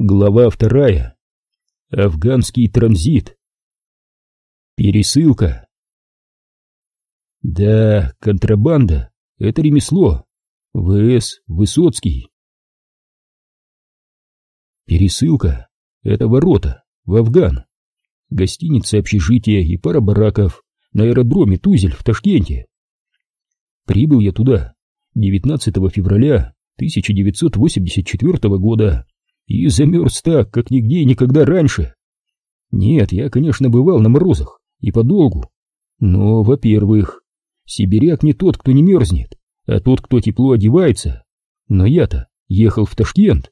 Глава вторая. Афганский транзит. Пересылка. Да, контрабанда — это ремесло. В.С. Высоцкий. Пересылка — это ворота в Афган. Гостиница, общежитие и пара бараков на аэродроме Тузель в Ташкенте. Прибыл я туда 19 февраля 1984 года и замерз так, как нигде и никогда раньше. Нет, я, конечно, бывал на морозах и подолгу, но, во-первых, сибиряк не тот, кто не мерзнет, а тот, кто тепло одевается, но я-то ехал в Ташкент.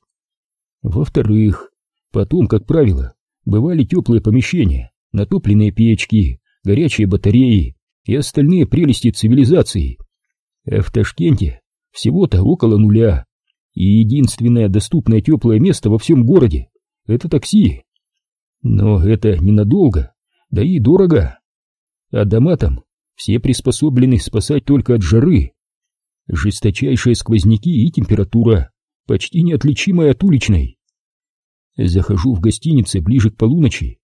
Во-вторых, потом, как правило, бывали теплые помещения, натопленные печки, горячие батареи и остальные прелести цивилизации. А в Ташкенте всего-то около нуля, и единственное доступное теплое место во всем городе — это такси. Но это ненадолго, да и дорого. А дома там все приспособлены спасать только от жары. Жесточайшие сквозняки и температура, почти неотличимая от уличной. Захожу в гостинице ближе к полуночи.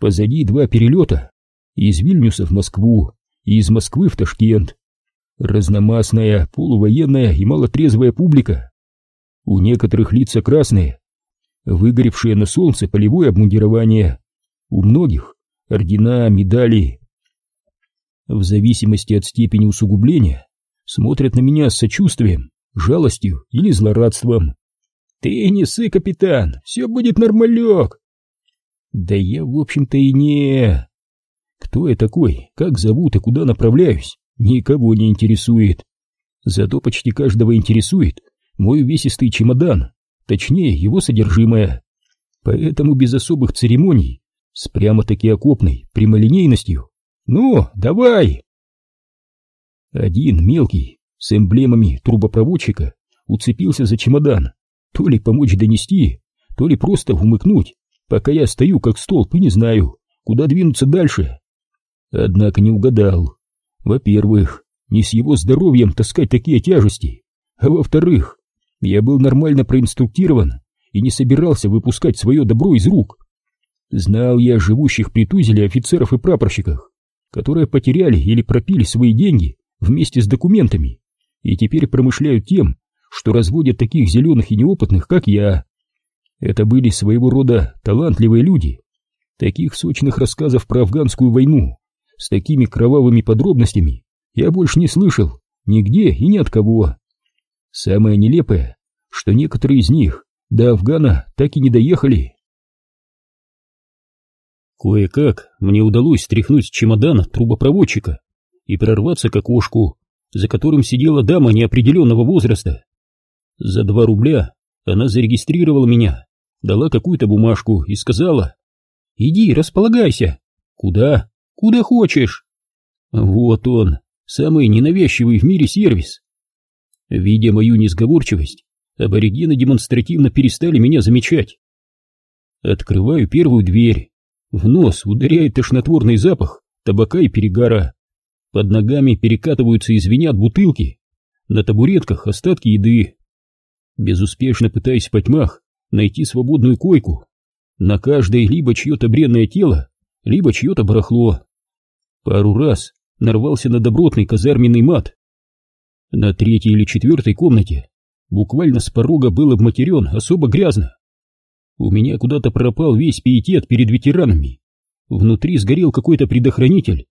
Позади два перелета из Вильнюса в Москву и из Москвы в Ташкент. Разномастная, полувоенная и малотрезвая публика. У некоторых лица красные, выгоревшие на солнце полевое обмундирование. У многих ордена, медали. В зависимости от степени усугубления смотрят на меня с сочувствием, жалостью или злорадством. «Ты не сы, капитан, все будет нормалек!» «Да я, в общем-то, и не...» «Кто я такой, как зовут и куда направляюсь, никого не интересует. Зато почти каждого интересует, мой увесистый чемодан, точнее его содержимое. Поэтому без особых церемоний, с прямо-таки окопной прямолинейностью. Ну, давай! Один мелкий, с эмблемами трубопроводчика, уцепился за чемодан, то ли помочь донести, то ли просто умыкнуть, пока я стою как столб и не знаю, куда двинуться дальше. Однако не угадал. Во-первых, не с его здоровьем таскать такие тяжести, а во-вторых, я был нормально проинструктирован и не собирался выпускать свое добро из рук. Знал я живущих при Тузеле офицеров и прапорщиках, которые потеряли или пропили свои деньги вместе с документами и теперь промышляют тем, что разводят таких зеленых и неопытных, как я. Это были своего рода талантливые люди. Таких сочных рассказов про афганскую войну с такими кровавыми подробностями я больше не слышал нигде и ни от кого. Самое нелепое, что некоторые из них до Афгана так и не доехали. Кое-как мне удалось стряхнуть с чемодана трубопроводчика и прорваться к окошку, за которым сидела дама неопределенного возраста. За два рубля она зарегистрировала меня, дала какую-то бумажку и сказала «Иди, располагайся». «Куда?» «Куда хочешь». Вот он, самый ненавязчивый в мире сервис. Видя мою несговорчивость, аборигены демонстративно перестали меня замечать. Открываю первую дверь. В нос ударяет тошнотворный запах табака и перегара. Под ногами перекатываются и звенят бутылки. На табуретках остатки еды. Безуспешно пытаюсь в тьмах найти свободную койку. На каждой либо чье-то бренное тело, либо чье-то барахло. Пару раз нарвался на добротный казарменный мат. На третьей или четвертой комнате буквально с порога был обматерен особо грязно. У меня куда-то пропал весь пиетет перед ветеранами. Внутри сгорел какой-то предохранитель.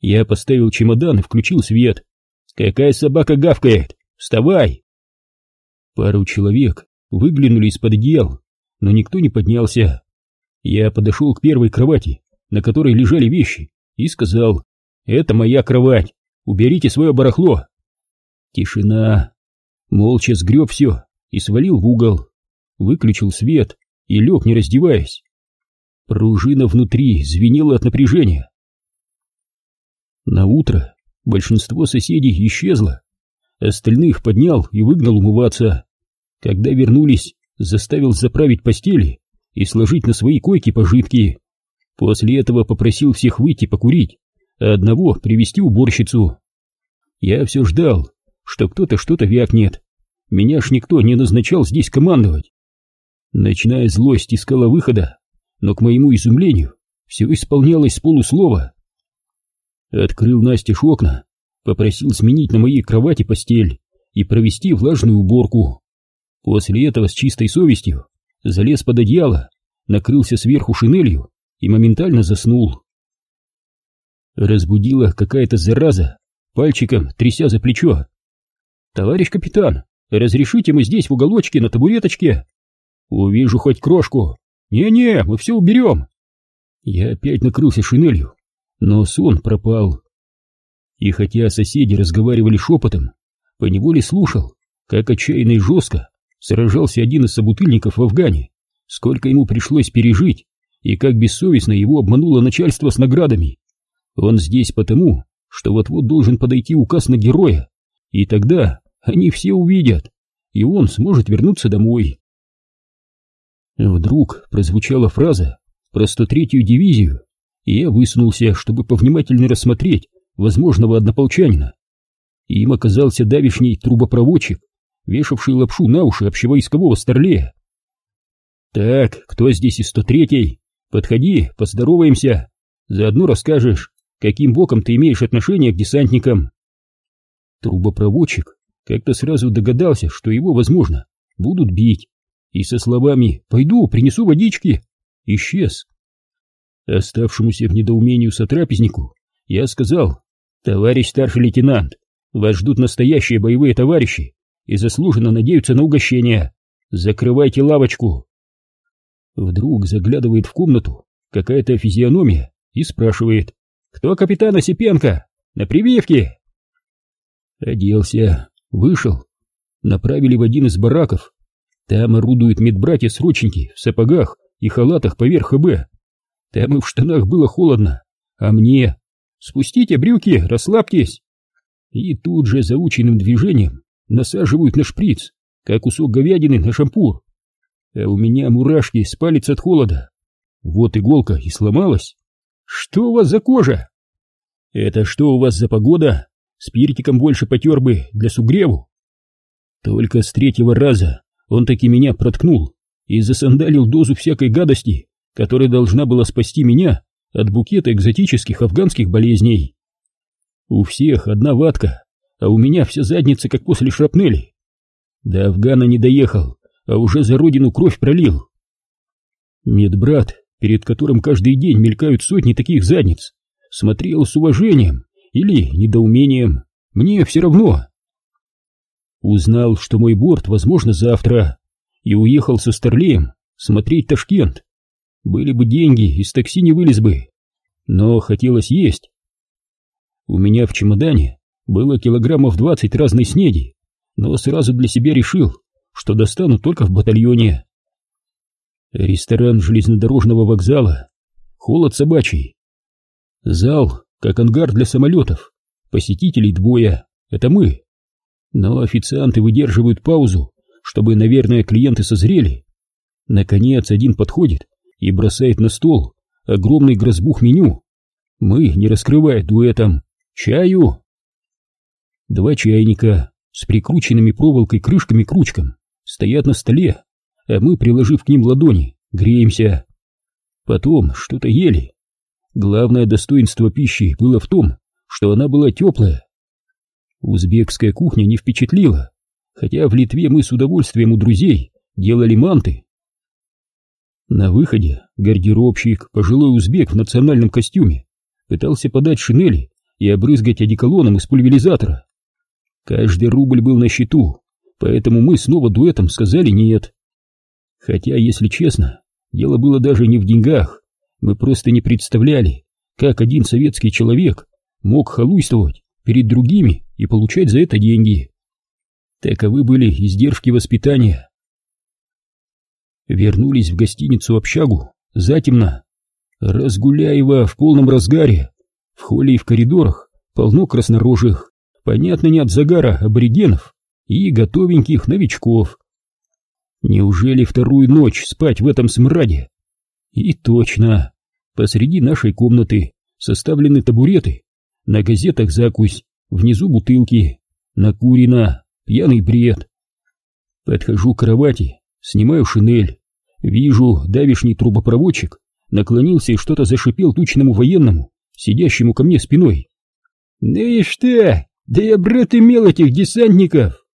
Я поставил чемодан и включил свет. «Какая собака гавкает? Вставай!» Пару человек выглянули из-под одеял, но никто не поднялся. Я подошел к первой кровати, на которой лежали вещи, и сказал «Это моя кровать, уберите свое барахло, Тишина. Молча сгреб все и свалил в угол. Выключил свет и лег, не раздеваясь. Пружина внутри звенела от напряжения. На утро большинство соседей исчезло. Остальных поднял и выгнал умываться. Когда вернулись, заставил заправить постели и сложить на свои койки пожитки. После этого попросил всех выйти покурить, а одного привести уборщицу. Я все ждал, что кто-то что-то вякнет. Меня ж никто не назначал здесь командовать. Ночная злость искала выхода, но, к моему изумлению, все исполнялось с полуслова. Открыл Настеж окна, попросил сменить на моей кровати постель и провести влажную уборку. После этого с чистой совестью залез под одеяло, накрылся сверху шинелью и моментально заснул. Разбудила какая-то зараза, пальчиком тряся за плечо. «Товарищ капитан, разрешите мы здесь в уголочке на табуреточке?» «Увижу хоть крошку». «Не-не, мы все уберем». Я опять накрылся шинелью, но сон пропал. И хотя соседи разговаривали шепотом, поневоле слушал, как отчаянно и жестко сражался один из собутыльников в Афгане, сколько ему пришлось пережить, и как бессовестно его обмануло начальство с наградами. Он здесь потому, что вот-вот должен подойти указ на героя, и тогда они все увидят, и он сможет вернуться домой. Вдруг прозвучала фраза про 103-ю дивизию, и я высунулся, чтобы повнимательнее рассмотреть возможного однополчанина. Им оказался давишний трубопроводчик, вешавший лапшу на уши общевойскового старлея. «Так, кто здесь из 103-й? Подходи, поздороваемся, заодно расскажешь, каким боком ты имеешь отношение к десантникам». Трубопроводчик как-то сразу догадался, что его, возможно, будут бить, и со словами «пойду, принесу водички» исчез. Оставшемуся в недоумении сотрапезнику я сказал «Товарищ старший лейтенант, вас ждут настоящие боевые товарищи и заслуженно надеются на угощение. Закрывайте лавочку». Вдруг заглядывает в комнату какая-то физиономия и спрашивает «Кто капитан Осипенко? На прививке?» Оделся, вышел, направили в один из бараков. Там орудуют медбратья-срочники в сапогах и халатах поверх ХБ. Там и в штанах было холодно, а мне «Спустите брюки, расслабьтесь!» И тут же заученным движением насаживают на шприц, как кусок говядины на шампур. А у меня мурашки с палец от холода. Вот иголка и сломалась. Что у вас за кожа? Это что у вас за погода? Спиртиком больше потер бы для сугреву. Только с третьего раза он таки меня проткнул и засандалил дозу всякой гадости, которая должна была спасти меня от букета экзотических афганских болезней. У всех одна ватка, а у меня вся задница как после шрапнели. До Афгана не доехал, а уже за родину кровь пролил. Медбрат, перед которым каждый день мелькают сотни таких задниц, смотрел с уважением или недоумением, мне все равно. Узнал, что мой борт, возможно, завтра, и уехал со Старлеем смотреть Ташкент. Были бы деньги, из такси не вылез бы, но хотелось есть. У меня в чемодане было килограммов двадцать разной снеди, но сразу для себя решил, что достану только в батальоне. Ресторан железнодорожного вокзала, холод собачий. Зал, как ангар для самолетов, посетителей двое, это мы. Но официанты выдерживают паузу, чтобы, наверное, клиенты созрели. Наконец один подходит и бросает на стол огромный грозбух меню. Мы, не раскрывая дуэтом, чаю. Два чайника с прикрученными проволокой крышками к ручкам стоят на столе, а мы, приложив к ним ладони, греемся. Потом что-то ели. Главное достоинство пищи было в том, что она была теплая. Узбекская кухня не впечатлила, хотя в Литве мы с удовольствием у друзей делали манты. На выходе гардеробщик, пожилой узбек в национальном костюме, пытался подать шинели и обрызгать одеколоном из пульверизатора. Каждый рубль был на счету, поэтому мы снова дуэтом сказали «нет». Хотя, если честно, дело было даже не в деньгах, мы просто не представляли, как один советский человек мог халуйствовать перед другими и получать за это деньги. Таковы были издержки воспитания. Вернулись в гостиницу-общагу затемно. Разгуляева в полном разгаре. В холле и в коридорах полно краснорожих, понятно не от загара аборигенов и готовеньких новичков. Неужели вторую ночь спать в этом смраде? И точно, посреди нашей комнаты составлены табуреты, на газетах закусь, внизу бутылки, накурено, пьяный бред. Подхожу к кровати, снимаю шинель, Вижу, давишний трубопроводчик наклонился и что-то зашипел тучному военному, сидящему ко мне спиной. «Ну и что? Да я, брат, имел этих десантников!»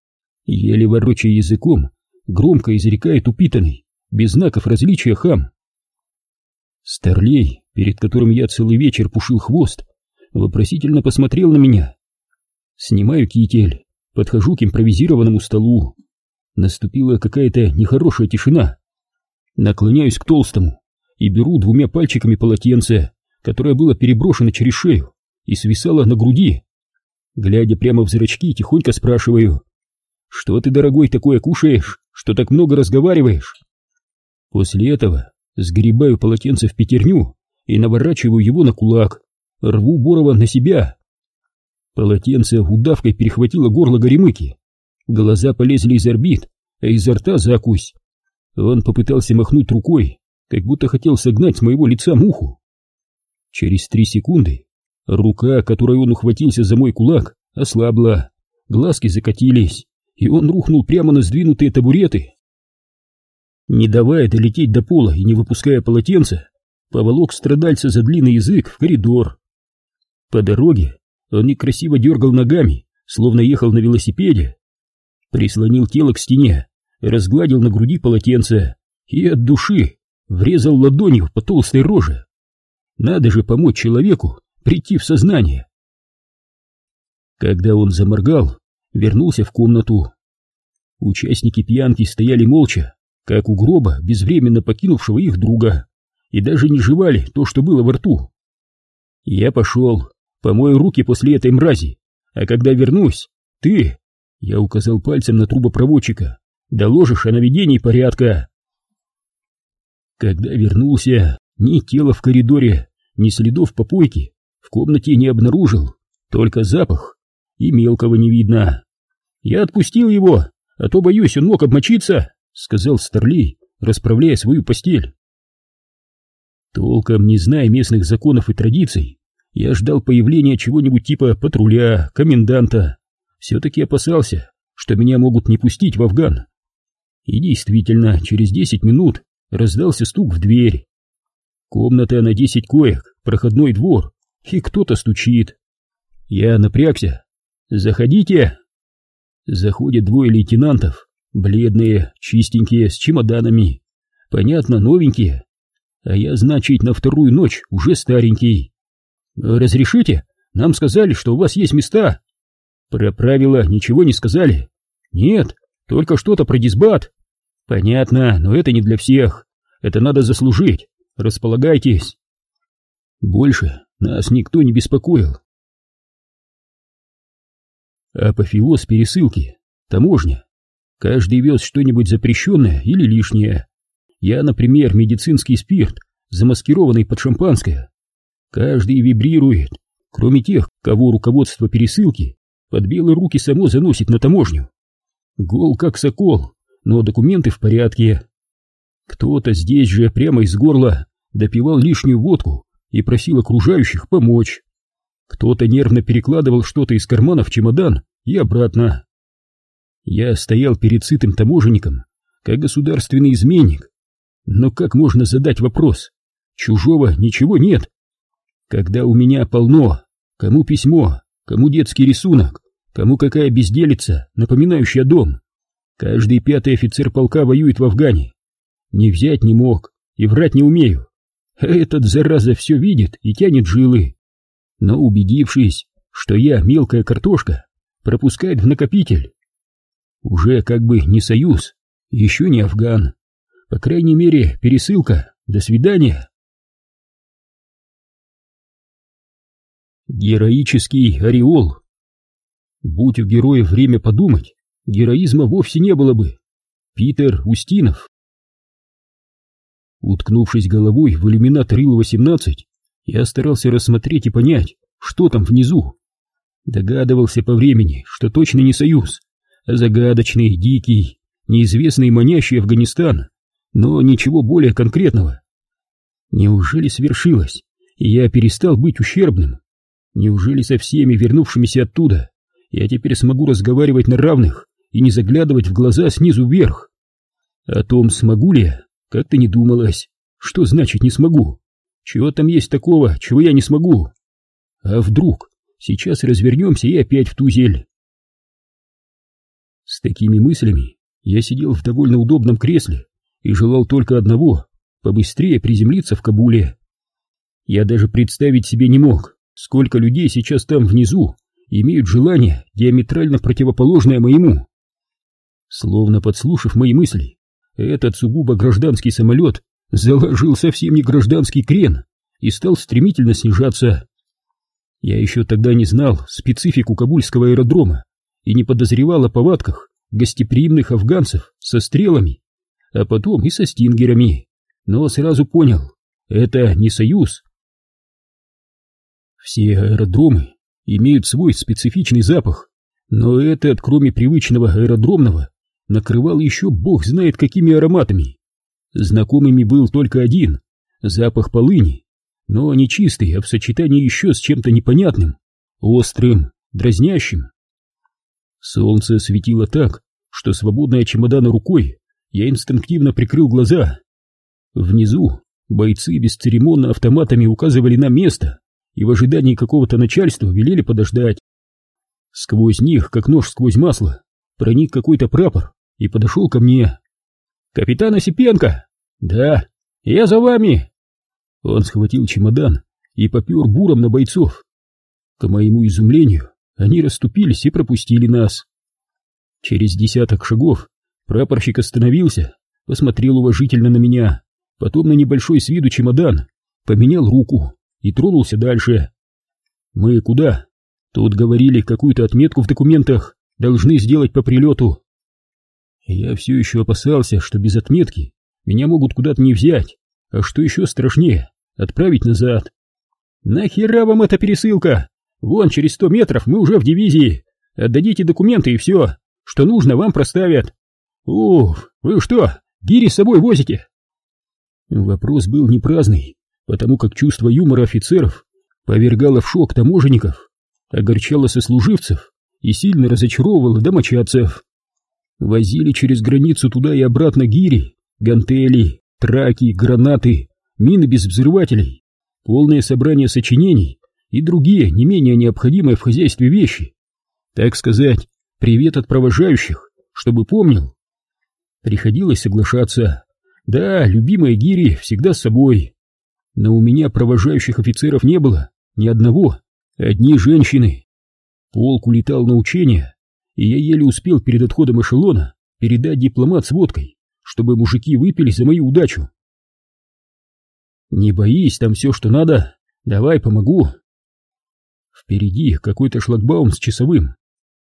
Еле ворочая языком, громко изрекает упитанный, без знаков различия хам. Старлей, перед которым я целый вечер пушил хвост, вопросительно посмотрел на меня. Снимаю китель, подхожу к импровизированному столу. Наступила какая-то нехорошая тишина. Наклоняюсь к толстому и беру двумя пальчиками полотенце, которое было переброшено через шею и свисало на груди. Глядя прямо в зрачки, тихонько спрашиваю, «Что ты, дорогой, такое кушаешь, что так много разговариваешь?» После этого сгребаю полотенце в пятерню и наворачиваю его на кулак, рву Борова на себя. Полотенце удавкой перехватило горло горемыки, глаза полезли из орбит, а изо рта закусь. Он попытался махнуть рукой, как будто хотел согнать с моего лица муху. Через три секунды рука, которой он ухватился за мой кулак, ослабла, глазки закатились, и он рухнул прямо на сдвинутые табуреты. Не давая долететь до пола и не выпуская полотенца, поволок страдальца за длинный язык в коридор. По дороге он некрасиво дергал ногами, словно ехал на велосипеде. Прислонил тело к стене, разгладил на груди полотенце и от души врезал ладонью по толстой роже. Надо же помочь человеку прийти в сознание. Когда он заморгал, вернулся в комнату. Участники пьянки стояли молча, как у гроба безвременно покинувшего их друга, и даже не жевали то, что было во рту. Я пошел, помою руки после этой мрази, а когда вернусь, ты, я указал пальцем на трубопроводчика, доложишь о наведении порядка. Когда вернулся, ни тела в коридоре, ни следов попойки в комнате не обнаружил, только запах, и мелкого не видно. Я отпустил его, а то, боюсь, он мог обмочиться. — сказал Старлей, расправляя свою постель. Толком не зная местных законов и традиций, я ждал появления чего-нибудь типа патруля, коменданта. Все-таки опасался, что меня могут не пустить в Афган. И действительно, через десять минут раздался стук в дверь. Комната на десять коек, проходной двор, и кто-то стучит. Я напрягся. «Заходите!» Заходят двое лейтенантов, Бледные, чистенькие, с чемоданами. Понятно, новенькие. А я, значит, на вторую ночь уже старенький. Разрешите? Нам сказали, что у вас есть места. Про правила ничего не сказали. Нет, только что-то про дисбат. Понятно, но это не для всех. Это надо заслужить. Располагайтесь. Больше нас никто не беспокоил. Апофеоз пересылки. Таможня. Каждый вез что-нибудь запрещенное или лишнее. Я, например, медицинский спирт, замаскированный под шампанское. Каждый вибрирует, кроме тех, кого руководство пересылки под белые руки само заносит на таможню. Гол как сокол, но документы в порядке. Кто-то здесь же прямо из горла допивал лишнюю водку и просил окружающих помочь. Кто-то нервно перекладывал что-то из кармана в чемодан и обратно. Я стоял перед сытым таможенником, как государственный изменник. Но как можно задать вопрос? Чужого ничего нет. Когда у меня полно, кому письмо, кому детский рисунок, кому какая безделица, напоминающая дом. Каждый пятый офицер полка воюет в Афгане. Не взять не мог и врать не умею. Этот, зараза, все видит и тянет жилы. Но убедившись, что я мелкая картошка, пропускает в накопитель. Уже как бы не союз, еще не Афган. По крайней мере, пересылка. До свидания. Героический ореол. Будь у героя время подумать, героизма вовсе не было бы. Питер Устинов. Уткнувшись головой в иллюминатор Ил-18, я старался рассмотреть и понять, что там внизу. Догадывался по времени, что точно не союз, Загадочный, дикий, неизвестный манящий Афганистан, но ничего более конкретного. Неужели свершилось, и я перестал быть ущербным? Неужели со всеми вернувшимися оттуда я теперь смогу разговаривать на равных и не заглядывать в глаза снизу вверх? О том, смогу ли я, Как-то не думалось. Что значит не смогу? Чего там есть такого, чего я не смогу? А вдруг сейчас развернемся и опять в тузель? С такими мыслями я сидел в довольно удобном кресле и желал только одного — побыстрее приземлиться в Кабуле. Я даже представить себе не мог, сколько людей сейчас там внизу имеют желание диаметрально противоположное моему. Словно подслушав мои мысли, этот сугубо гражданский самолет заложил совсем не гражданский крен и стал стремительно снижаться. Я еще тогда не знал специфику кабульского аэродрома и не подозревал о повадках гостеприимных афганцев со стрелами, а потом и со стингерами, но сразу понял, это не союз. Все аэродромы имеют свой специфичный запах, но этот, кроме привычного аэродромного, накрывал еще бог знает какими ароматами. Знакомыми был только один — запах полыни, но не чистый, а в сочетании еще с чем-то непонятным, острым, дразнящим. Солнце светило так, что свободная чемодана рукой я инстинктивно прикрыл глаза. Внизу бойцы бесцеремонно автоматами указывали на место и в ожидании какого-то начальства велели подождать. Сквозь них, как нож сквозь масло, проник какой-то прапор и подошел ко мне. «Капитан Осипенко!» «Да, я за вами!» Он схватил чемодан и попер буром на бойцов. К моему изумлению, они расступились и пропустили нас. Через десяток шагов прапорщик остановился, посмотрел уважительно на меня, потом на небольшой с виду чемодан, поменял руку и тронулся дальше. «Мы куда?» Тут говорили, какую-то отметку в документах должны сделать по прилету. Я все еще опасался, что без отметки меня могут куда-то не взять, а что еще страшнее, отправить назад. «Нахера вам эта пересылка? Вон, через сто метров мы уже в дивизии. Отдадите документы и все, что нужно, вам проставят. Уф, вы что, гири с собой возите?» Вопрос был не праздный, потому как чувство юмора офицеров повергало в шок таможенников, огорчало сослуживцев и сильно разочаровывало домочадцев. Возили через границу туда и обратно гири, гантели, траки, гранаты, мины без взрывателей, полное собрание сочинений и другие не менее необходимые в хозяйстве вещи. Так сказать, привет от провожающих, чтобы помнил. Приходилось соглашаться. Да, любимые гири всегда с собой. Но у меня провожающих офицеров не было, ни одного, одни женщины. Полк улетал на учения, и я еле успел перед отходом эшелона передать дипломат с водкой, чтобы мужики выпили за мою удачу. «Не боись, там все, что надо. Давай, помогу». Впереди какой-то шлагбаум с часовым.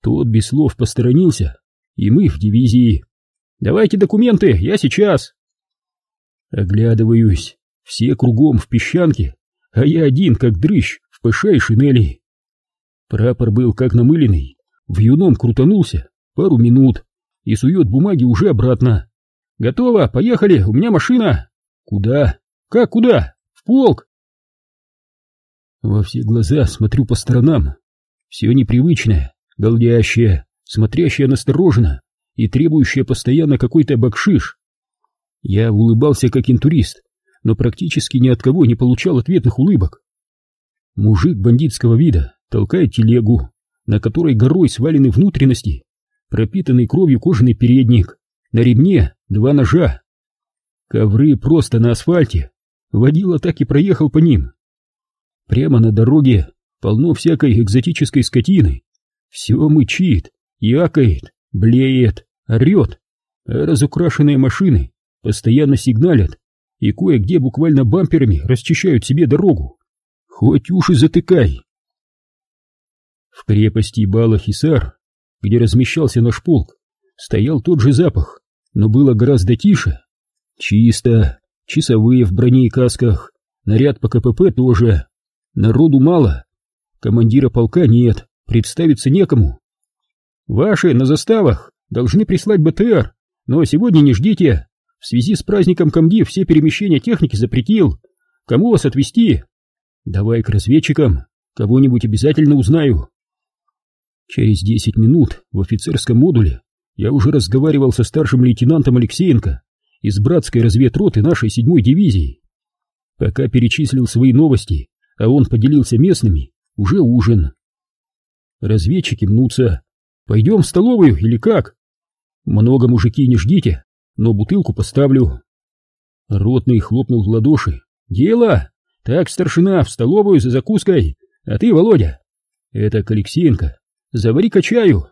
Тот без слов посторонился, и мы в дивизии. «Давайте документы, я сейчас!» Оглядываюсь, все кругом в песчанке, а я один, как дрыщ, в ПШ и шинели. Прапор был как намыленный, в юном крутанулся пару минут и сует бумаги уже обратно. «Готово, поехали, у меня машина!» «Куда? Как куда? В полк!» Во все глаза смотрю по сторонам. Все непривычное, голдящее, смотрящее настороженно и требующее постоянно какой-то бакшиш. Я улыбался как интурист, но практически ни от кого не получал ответных улыбок. Мужик бандитского вида толкает телегу, на которой горой свалены внутренности, пропитанный кровью кожаный передник, на ремне два ножа. Ковры просто на асфальте, водила так и проехал по ним. Прямо на дороге полно всякой экзотической скотины. Все мычит, якает, блеет, орет, а разукрашенные машины постоянно сигналят и кое-где буквально бамперами расчищают себе дорогу. Хоть уши затыкай. В крепости Балахисар, где размещался наш полк, стоял тот же запах, но было гораздо тише. Чисто, часовые в броне и касках, наряд по КПП тоже. Народу мало, командира полка нет, представиться некому. Ваши на заставах должны прислать БТР, но сегодня не ждите. В связи с праздником комдив все перемещения техники запретил. Кому вас отвезти? Давай к разведчикам, кого-нибудь обязательно узнаю. Через десять минут в офицерском модуле я уже разговаривал со старшим лейтенантом Алексеенко из братской разведроты нашей седьмой дивизии. Пока перечислил свои новости, а он поделился местными, уже ужин. Разведчики мнутся. Пойдем в столовую или как? Много мужики не ждите, но бутылку поставлю. Ротный хлопнул в ладоши. Дело! Так, старшина, в столовую за закуской. А ты, Володя, это Алексеенко. Завари-ка чаю.